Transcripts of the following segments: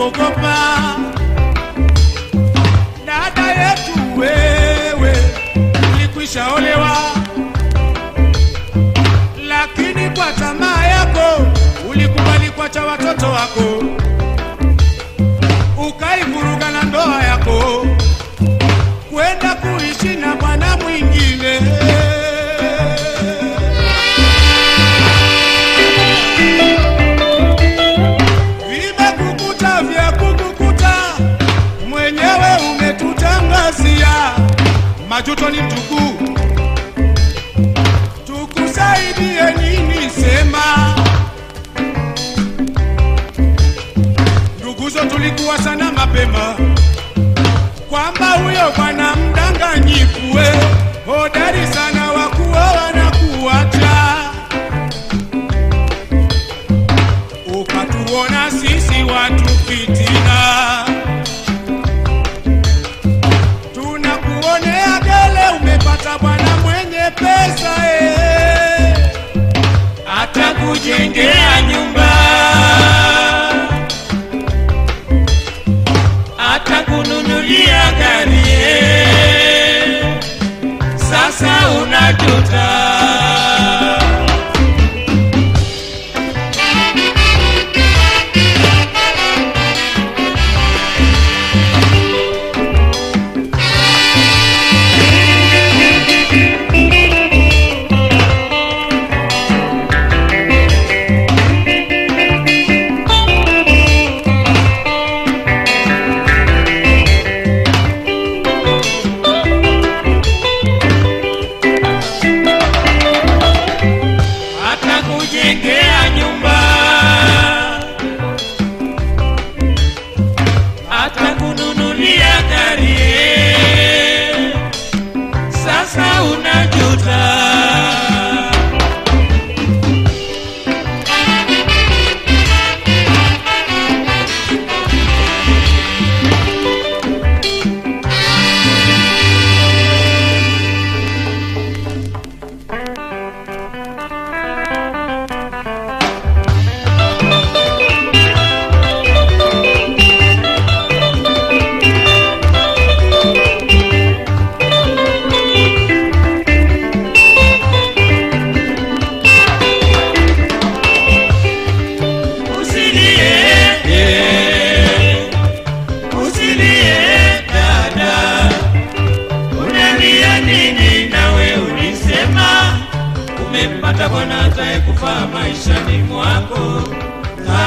unapouogopa dada yetu wewe ulikwisha olewa. Lakini kwa tamaa yako ulikubali kuacha watoto wako mapema. Kwamba huyo bwana mdanganyifu we hodari sana wakuoa na kuacha. Ukatuona sisi watu fitina. Tunakuonea gele umepata bwana mwenye pesa eh. atakujengea una chuta. you man.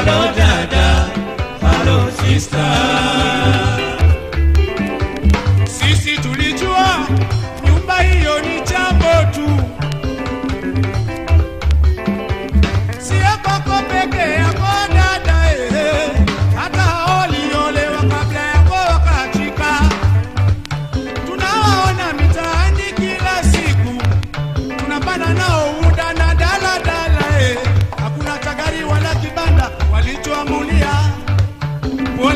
Halo dada,